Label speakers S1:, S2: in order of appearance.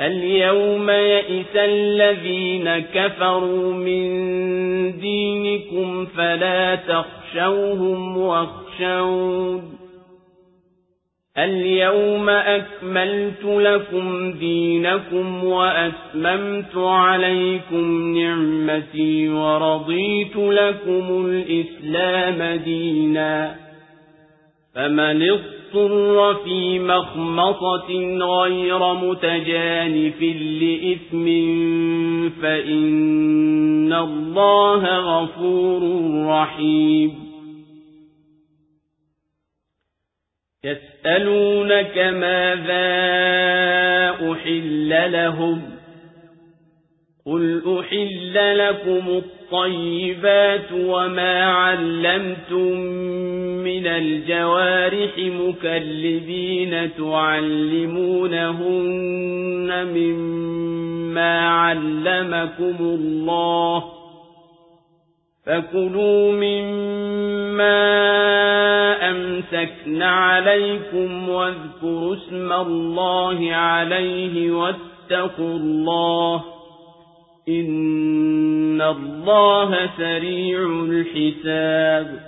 S1: اليوم يئس الذين كفروا من دينكم فلا تخشوهم واخشون. اليوم أكملت لكم دينكم وأتممت عليكم نعمتي ورضيت لكم الإسلام دينا. فمن اضطر في مخمصة غير متجانف لإثم فإن الله غفور رحيم. يسألونك ماذا أحل لهم؟ قل أحل لكم الطيبات وما علمتم من الجوارح مكلبين تعلمونهن مما علمكم الله فكلوا مما أمسكن عليكم واذكروا اسم الله عليه واتقوا الله إن الله سريع الحساب